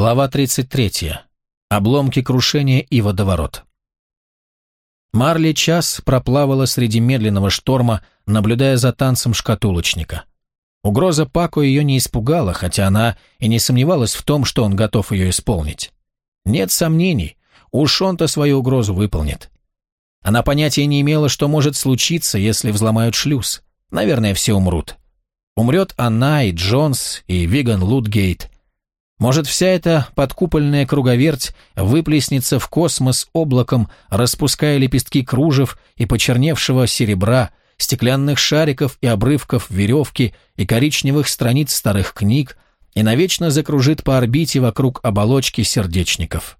Глава 33. Обломки крушения и водоворот. Марли час проплавала среди медленного шторма, наблюдая за танцем шкатулочника. Угроза Пако ее не испугала, хотя она и не сомневалась в том, что он готов ее исполнить. Нет сомнений, уж он-то свою угрозу выполнит. Она понятия не имела, что может случиться, если взломают шлюз. Наверное, все умрут. Умрет она и Джонс, и Виган Лутгейт. Может, вся эта подкупольная круговерть выплеснется в космос облаком, распуская лепестки кружев и почерневшего серебра, стеклянных шариков и обрывков веревки и коричневых страниц старых книг, и навечно закружит по орбите вокруг оболочки сердечников.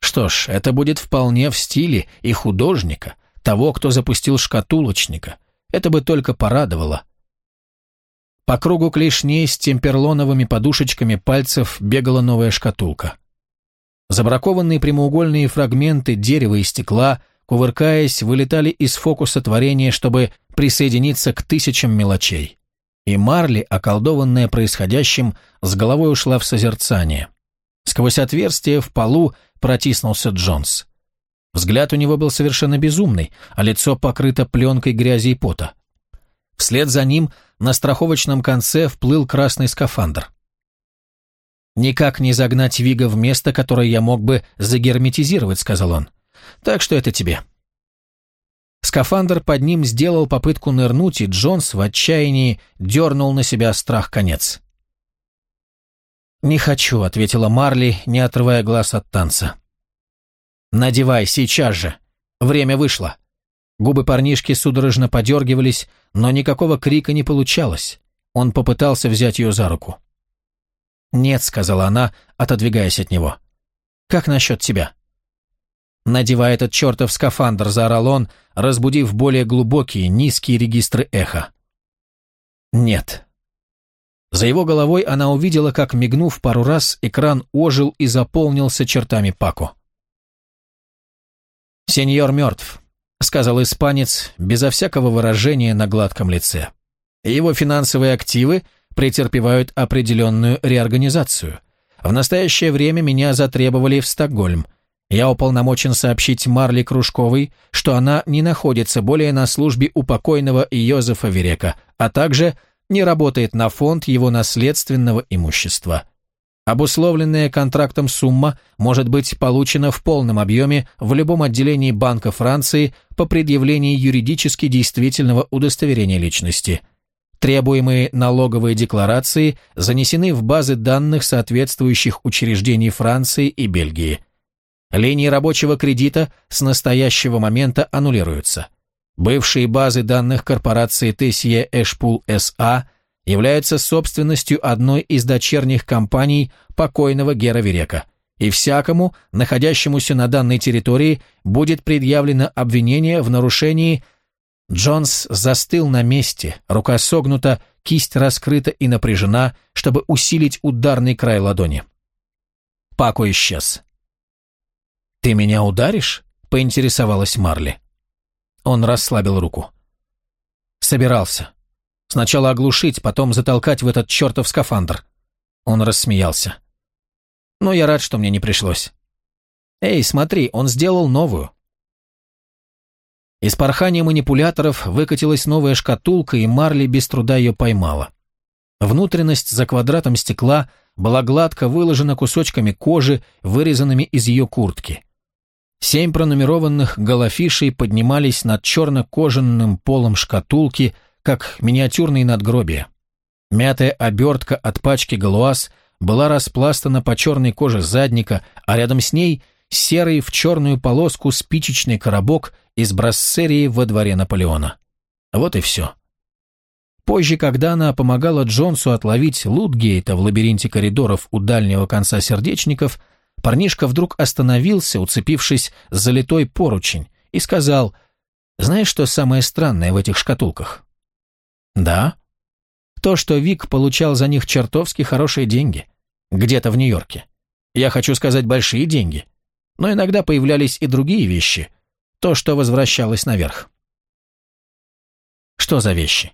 Что ж, это будет вполне в стиле и художника, того, кто запустил шкатулочника. Это бы только порадовало. По кругу клешней с темперлоновыми подушечками пальцев бегала новая шкатулка. Забракованные прямоугольные фрагменты дерева и стекла, кувыркаясь, вылетали из фокуса творения, чтобы присоединиться к тысячам мелочей. И Марли, околдованная происходящим, с головой ушла в созерцание. Сквозь отверстие в полу протиснулся Джонс. Взгляд у него был совершенно безумный, а лицо покрыто пленкой грязи и пота. Вслед за ним на страховочном конце вплыл красный скафандр. «Никак не загнать Вига в место, которое я мог бы загерметизировать», — сказал он. «Так что это тебе». Скафандр под ним сделал попытку нырнуть, и Джонс в отчаянии дернул на себя страх конец. «Не хочу», — ответила Марли, не отрывая глаз от танца. «Надевай, сейчас же. Время вышло». Губы парнишки судорожно подергивались, но никакого крика не получалось. Он попытался взять ее за руку. «Нет», — сказала она, отодвигаясь от него. «Как насчет тебя?» «Надевай этот чертов скафандр», — заорал он, разбудив более глубокие, низкие регистры эха. «Нет». За его головой она увидела, как, мигнув пару раз, экран ожил и заполнился чертами Пако. «Сеньор мертв», — сказал испанец, безо всякого выражения на гладком лице. «Его финансовые активы претерпевают определенную реорганизацию. В настоящее время меня затребовали в Стокгольм. Я уполномочен сообщить Марли Кружковой, что она не находится более на службе у покойного Йозефа Верека, а также не работает на фонд его наследственного имущества. Обусловленная контрактом сумма может быть получена в полном объеме в любом отделении Банка Франции по предъявлении юридически действительного удостоверения личности. Требуемые налоговые декларации занесены в базы данных соответствующих учреждений Франции и Бельгии. Линии рабочего кредита с настоящего момента аннулируются. Бывшие базы данных корпорации Тесье Эшпул С.А – является собственностью одной из дочерних компаний покойного Гера Верека, и всякому, находящемуся на данной территории, будет предъявлено обвинение в нарушении Джонс застыл на месте, рука согнута, кисть раскрыта и напряжена, чтобы усилить ударный край ладони. Пако исчез. «Ты меня ударишь?» — поинтересовалась Марли. Он расслабил руку. «Собирался. Сначала оглушить, потом затолкать в этот чертов скафандр. Он рассмеялся. Но я рад, что мне не пришлось. Эй, смотри, он сделал новую. Из порхания манипуляторов выкатилась новая шкатулка, и Марли без труда ее поймала. Внутренность за квадратом стекла была гладко выложена кусочками кожи, вырезанными из ее куртки. Семь пронумерованных голофишей поднимались над черно-кожаным полом шкатулки, как миниатюрные надгробия. Мятая обертка от пачки галуаз была распластана по черной коже задника, а рядом с ней серый в черную полоску спичечный коробок из брассерии во дворе Наполеона. Вот и все. Позже, когда она помогала Джонсу отловить Лутгейта в лабиринте коридоров у дальнего конца сердечников, парнишка вдруг остановился, уцепившись за литой поручень, и сказал, «Знаешь, что самое странное в этих шкатулках?» Да. То, что Вик получал за них чертовски хорошие деньги. Где-то в Нью-Йорке. Я хочу сказать, большие деньги. Но иногда появлялись и другие вещи. То, что возвращалось наверх. Что за вещи?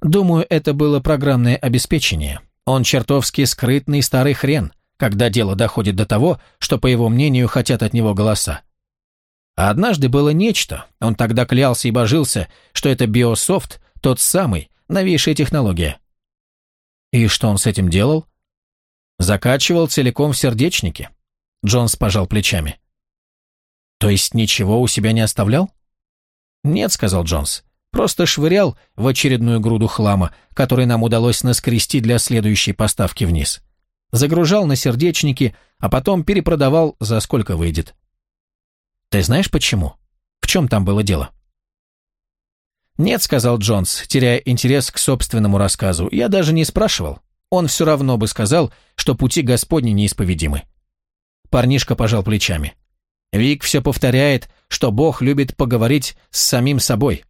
Думаю, это было программное обеспечение. Он чертовски скрытный старый хрен. когда дело доходит до того, что, по его мнению, хотят от него голоса. А однажды было нечто, он тогда клялся и божился, что это биософт, тот самый, новейшая технология. И что он с этим делал? Закачивал целиком в сердечнике. Джонс пожал плечами. То есть ничего у себя не оставлял? Нет, сказал Джонс. Просто швырял в очередную груду хлама, который нам удалось наскрести для следующей поставки вниз. Загружал на сердечники, а потом перепродавал за сколько выйдет. Ты знаешь почему? В чем там было дело? «Нет», — сказал Джонс, теряя интерес к собственному рассказу, — «я даже не спрашивал. Он все равно бы сказал, что пути Господни неисповедимы». Парнишка пожал плечами. Вик все повторяет, что Бог любит поговорить с самим собой.